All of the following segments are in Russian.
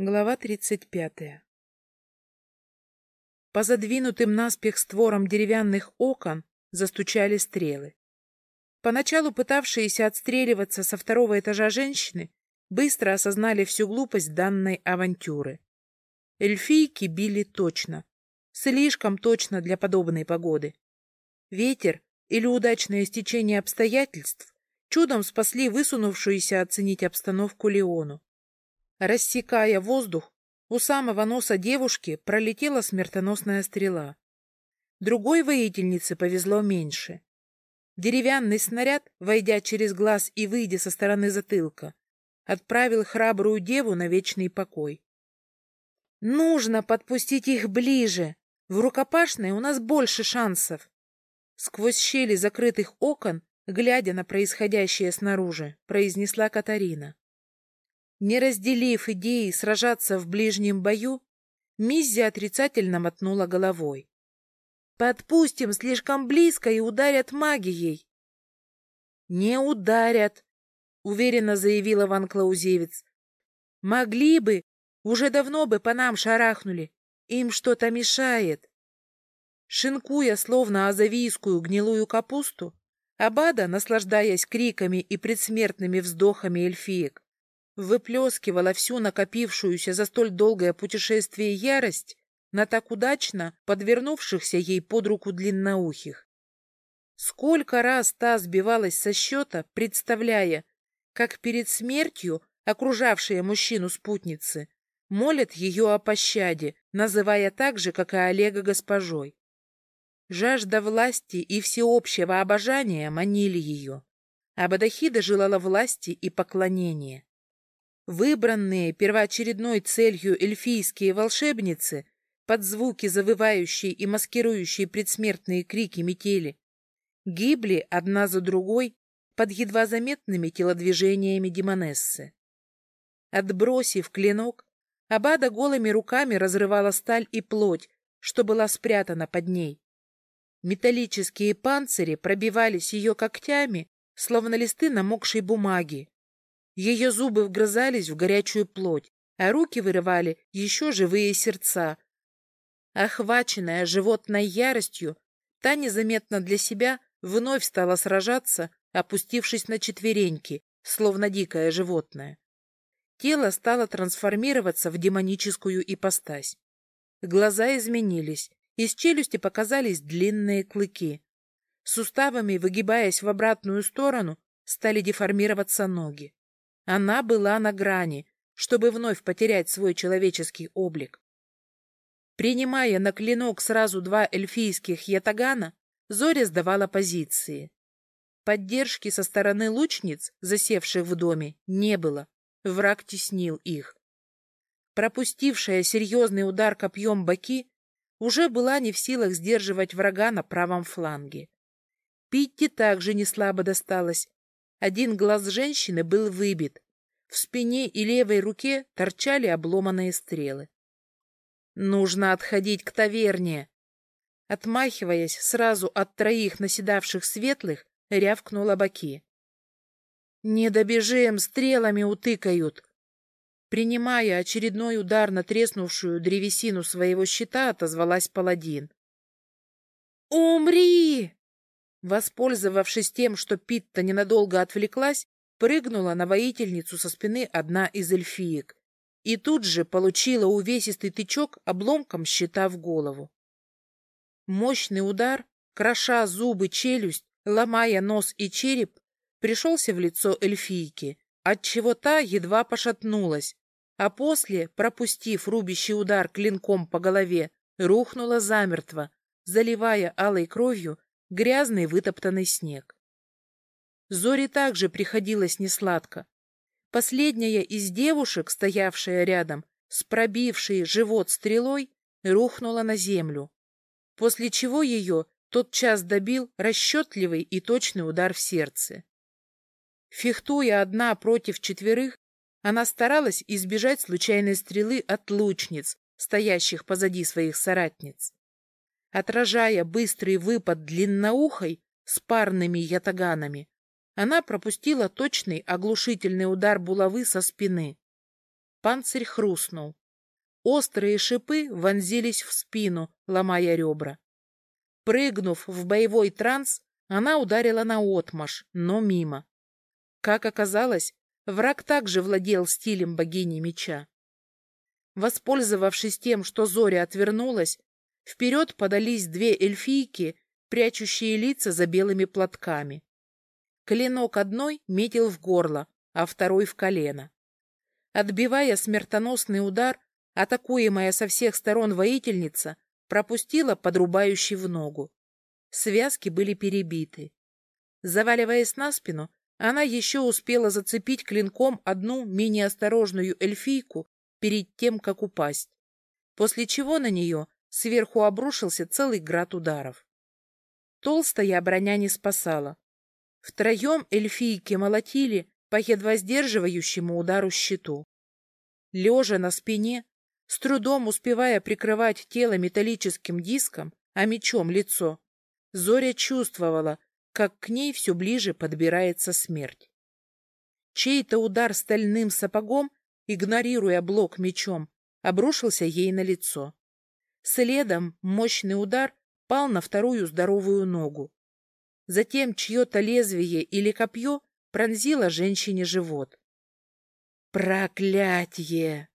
Глава тридцать пятая По задвинутым наспех створам деревянных окон застучали стрелы. Поначалу пытавшиеся отстреливаться со второго этажа женщины быстро осознали всю глупость данной авантюры. Эльфийки били точно, слишком точно для подобной погоды. Ветер или удачное стечение обстоятельств чудом спасли высунувшуюся оценить обстановку Леону. Рассекая воздух, у самого носа девушки пролетела смертоносная стрела. Другой воительнице повезло меньше. Деревянный снаряд, войдя через глаз и выйдя со стороны затылка, отправил храбрую деву на вечный покой. «Нужно подпустить их ближе! В рукопашной у нас больше шансов!» Сквозь щели закрытых окон, глядя на происходящее снаружи, произнесла Катарина. Не разделив идеи сражаться в ближнем бою, Миззи отрицательно мотнула головой. «Подпустим слишком близко и ударят магией». «Не ударят», — уверенно заявила Ван Клаузевец. «Могли бы, уже давно бы по нам шарахнули. Им что-то мешает». Шинкуя, словно азавийскую гнилую капусту, Абада, наслаждаясь криками и предсмертными вздохами эльфиек, выплескивала всю накопившуюся за столь долгое путешествие ярость на так удачно подвернувшихся ей под руку длинноухих. Сколько раз та сбивалась со счета, представляя, как перед смертью окружавшие мужчину спутницы молят ее о пощаде, называя так же, как и Олега госпожой. Жажда власти и всеобщего обожания манили ее, а Бадахида желала власти и поклонения. Выбранные первоочередной целью эльфийские волшебницы под звуки завывающей и маскирующей предсмертные крики метели гибли одна за другой под едва заметными телодвижениями демонессы. Отбросив клинок, Абада голыми руками разрывала сталь и плоть, что была спрятана под ней. Металлические панцири пробивались ее когтями, словно листы намокшей бумаги. Ее зубы вгрызались в горячую плоть, а руки вырывали еще живые сердца. Охваченная животной яростью, та незаметно для себя вновь стала сражаться, опустившись на четвереньки, словно дикое животное. Тело стало трансформироваться в демоническую ипостась. Глаза изменились, из челюсти показались длинные клыки. Суставами, выгибаясь в обратную сторону, стали деформироваться ноги. Она была на грани, чтобы вновь потерять свой человеческий облик. Принимая на клинок сразу два эльфийских ятагана, Зоря сдавала позиции. Поддержки со стороны лучниц, засевших в доме, не было. Враг теснил их. Пропустившая серьезный удар копьем Баки уже была не в силах сдерживать врага на правом фланге. Питти также не слабо досталось, один глаз женщины был выбит. В спине и левой руке торчали обломанные стрелы. «Нужно отходить к таверне!» Отмахиваясь сразу от троих наседавших светлых, рявкнула Баки. «Не добежим, стрелами утыкают!» Принимая очередной удар на треснувшую древесину своего щита, отозвалась паладин. «Умри!» Воспользовавшись тем, что Питта ненадолго отвлеклась, прыгнула на воительницу со спины одна из эльфиек и тут же получила увесистый тычок обломком щита в голову. Мощный удар, кроша зубы челюсть, ломая нос и череп, пришелся в лицо эльфийки, отчего та едва пошатнулась, а после, пропустив рубящий удар клинком по голове, рухнула замертво, заливая алой кровью грязный вытоптанный снег. Зоре также приходилось несладко. Последняя из девушек, стоявшая рядом, с пробившей живот стрелой, рухнула на землю, после чего ее тотчас добил расчетливый и точный удар в сердце. Фехтуя одна против четверых, она старалась избежать случайной стрелы от лучниц, стоящих позади своих соратниц. Отражая быстрый выпад длинноухой с парными ятаганами, она пропустила точный оглушительный удар булавы со спины. Панцирь хрустнул. Острые шипы вонзились в спину, ломая ребра. Прыгнув в боевой транс, она ударила на отмаш, но мимо. Как оказалось, враг также владел стилем богини меча. Воспользовавшись тем, что Зоря отвернулась, вперед подались две эльфийки, прячущие лица за белыми платками. Клинок одной метил в горло, а второй в колено. Отбивая смертоносный удар, атакуемая со всех сторон воительница пропустила подрубающий в ногу. Связки были перебиты. Заваливаясь на спину, она еще успела зацепить клинком одну менее осторожную эльфийку перед тем, как упасть, после чего на нее сверху обрушился целый град ударов. Толстая броня не спасала. Втроем эльфийки молотили по едва сдерживающему удару щиту. Лежа на спине, с трудом успевая прикрывать тело металлическим диском, а мечом лицо, Зоря чувствовала, как к ней все ближе подбирается смерть. Чей-то удар стальным сапогом, игнорируя блок мечом, обрушился ей на лицо. Следом мощный удар пал на вторую здоровую ногу. Затем чье-то лезвие или копье пронзило женщине живот. Проклятье!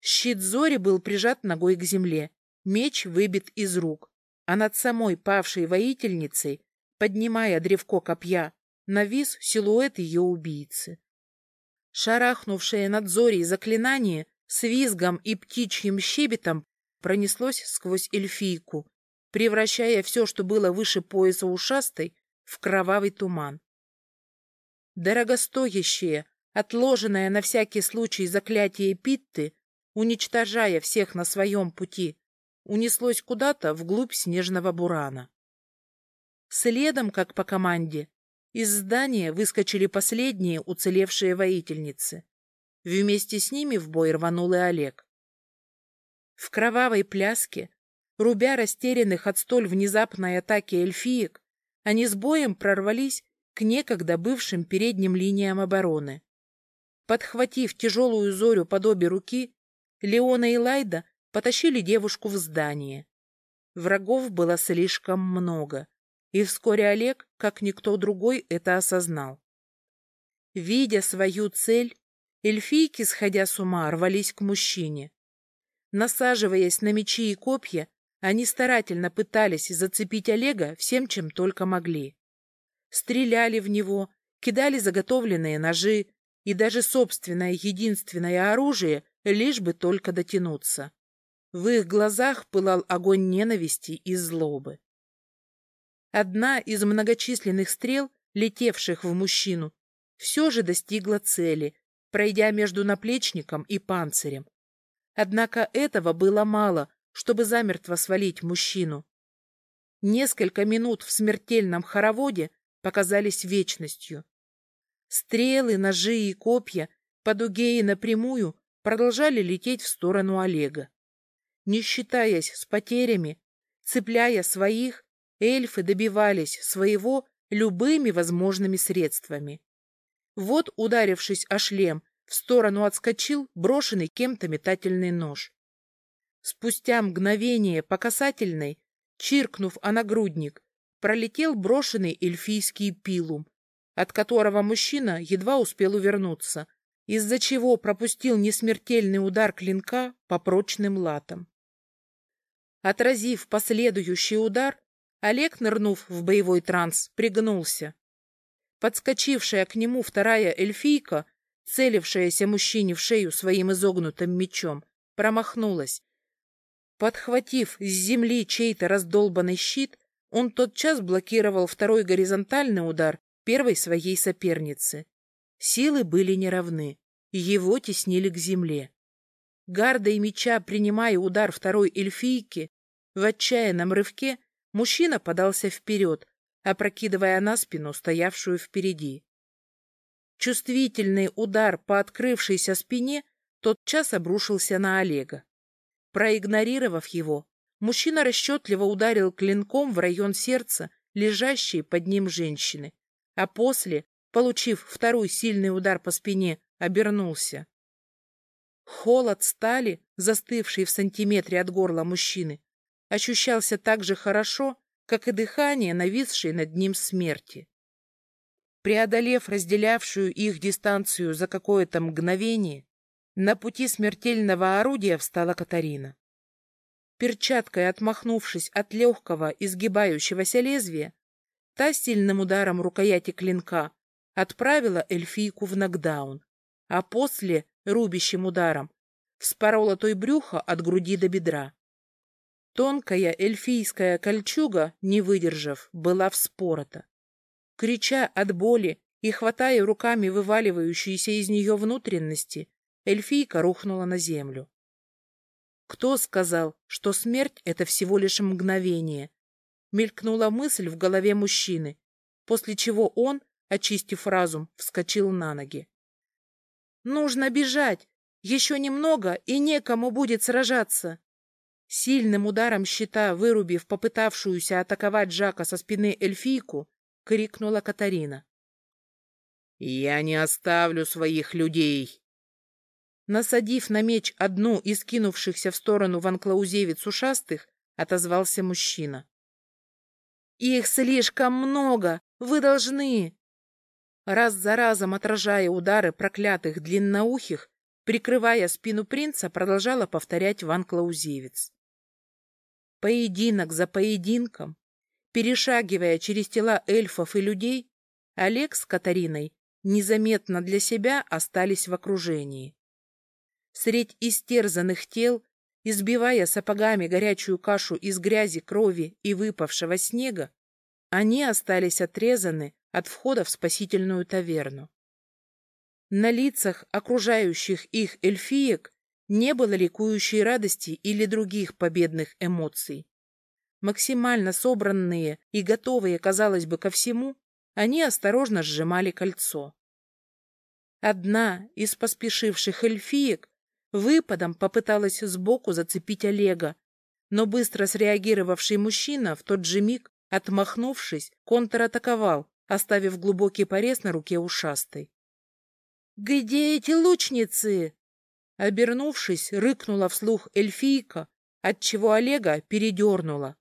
Щит Зори был прижат ногой к земле, меч выбит из рук, а над самой павшей воительницей, поднимая древко копья, навис силуэт ее убийцы. Шарахнувшее над Зорей заклинание с визгом и птичьим щебетом пронеслось сквозь эльфийку, превращая все, что было выше пояса ушастой, в кровавый туман. Дорогостоящее, отложенное на всякий случай заклятие Питты, уничтожая всех на своем пути, унеслось куда-то вглубь снежного бурана. Следом, как по команде, из здания выскочили последние уцелевшие воительницы. Вместе с ними в бой рванул и Олег. В кровавой пляске, рубя растерянных от столь внезапной атаки эльфиек, они с боем прорвались к некогда бывшим передним линиям обороны. Подхватив тяжелую зорю под обе руки, Леона и Лайда потащили девушку в здание. Врагов было слишком много, и вскоре Олег, как никто другой, это осознал. Видя свою цель, эльфийки, сходя с ума, рвались к мужчине. Насаживаясь на мечи и копья, они старательно пытались зацепить Олега всем, чем только могли. Стреляли в него, кидали заготовленные ножи, и даже собственное единственное оружие, лишь бы только дотянуться. В их глазах пылал огонь ненависти и злобы. Одна из многочисленных стрел, летевших в мужчину, все же достигла цели, пройдя между наплечником и панцирем. Однако этого было мало, чтобы замертво свалить мужчину. Несколько минут в смертельном хороводе показались вечностью. Стрелы, ножи и копья по дуге и напрямую продолжали лететь в сторону Олега. Не считаясь с потерями, цепляя своих, эльфы добивались своего любыми возможными средствами. Вот, ударившись о шлем, в сторону отскочил брошенный кем-то метательный нож. Спустя мгновение по касательной, чиркнув о нагрудник, пролетел брошенный эльфийский пилум, от которого мужчина едва успел увернуться, из-за чего пропустил несмертельный удар клинка по прочным латам. Отразив последующий удар, Олег, нырнув в боевой транс, пригнулся. Подскочившая к нему вторая эльфийка, целившаяся мужчине в шею своим изогнутым мечом, промахнулась. Подхватив с земли чей-то раздолбанный щит, он тотчас блокировал второй горизонтальный удар первой своей соперницы. Силы были неравны, его теснили к земле. Гарда и меча, принимая удар второй эльфийки, в отчаянном рывке мужчина подался вперед, опрокидывая на спину стоявшую впереди. Чувствительный удар по открывшейся спине тотчас обрушился на Олега. Проигнорировав его, мужчина расчетливо ударил клинком в район сердца лежащей под ним женщины, а после, получив второй сильный удар по спине, обернулся. Холод стали, застывший в сантиметре от горла мужчины, ощущался так же хорошо, как и дыхание, нависшей над ним смерти. Преодолев разделявшую их дистанцию за какое-то мгновение, на пути смертельного орудия встала Катарина. Перчаткой отмахнувшись от легкого изгибающегося лезвия, та сильным ударом рукояти клинка отправила эльфийку в нокдаун, а после, рубящим ударом, вспорола той брюхо от груди до бедра. Тонкая эльфийская кольчуга, не выдержав, была вспорота. Крича от боли и хватая руками вываливающиеся из нее внутренности, эльфийка рухнула на землю. Кто сказал, что смерть — это всего лишь мгновение? Мелькнула мысль в голове мужчины, после чего он, очистив разум, вскочил на ноги. «Нужно бежать! Еще немного, и некому будет сражаться!» Сильным ударом щита, вырубив попытавшуюся атаковать Жака со спины эльфийку, — крикнула Катарина. «Я не оставлю своих людей!» Насадив на меч одну из кинувшихся в сторону ванклаузевиц ушастых, отозвался мужчина. «Их слишком много! Вы должны!» Раз за разом отражая удары проклятых длинноухих, прикрывая спину принца, продолжала повторять Ван Клаузевец. Поединок за поединком, Перешагивая через тела эльфов и людей, Олег с Катариной незаметно для себя остались в окружении. Средь истерзанных тел, избивая сапогами горячую кашу из грязи, крови и выпавшего снега, они остались отрезаны от входа в спасительную таверну. На лицах окружающих их эльфиек не было ликующей радости или других победных эмоций. Максимально собранные и готовые, казалось бы, ко всему, они осторожно сжимали кольцо. Одна из поспешивших эльфиек выпадом попыталась сбоку зацепить Олега, но быстро среагировавший мужчина в тот же миг, отмахнувшись, контратаковал, оставив глубокий порез на руке ушастой. «Где эти лучницы?» Обернувшись, рыкнула вслух эльфийка, отчего Олега передернула.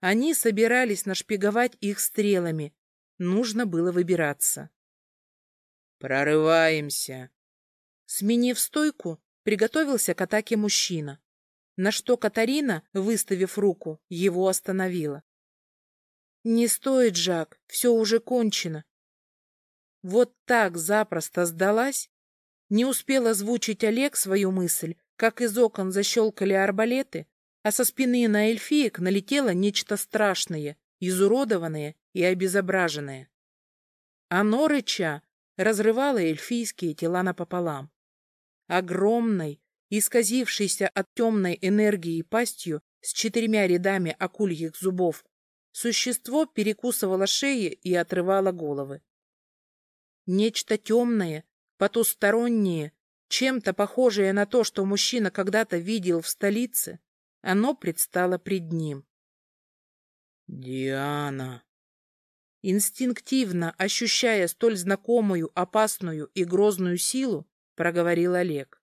Они собирались нашпиговать их стрелами. Нужно было выбираться. «Прорываемся!» Сменив стойку, приготовился к атаке мужчина, на что Катарина, выставив руку, его остановила. «Не стоит, Жак, все уже кончено». Вот так запросто сдалась. Не успел озвучить Олег свою мысль, как из окон защелкали арбалеты, а со спины на эльфиек налетело нечто страшное, изуродованное и обезображенное. Оно, рыча, разрывало эльфийские тела напополам. Огромной, исказившейся от темной энергии пастью с четырьмя рядами акульих зубов, существо перекусывало шеи и отрывало головы. Нечто темное, потустороннее, чем-то похожее на то, что мужчина когда-то видел в столице, оно предстало пред ним. «Диана!» Инстинктивно ощущая столь знакомую, опасную и грозную силу, проговорил Олег.